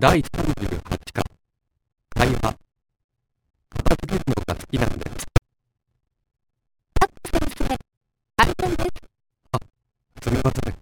第38回会話。片付けるのが好きなんです。あすみません。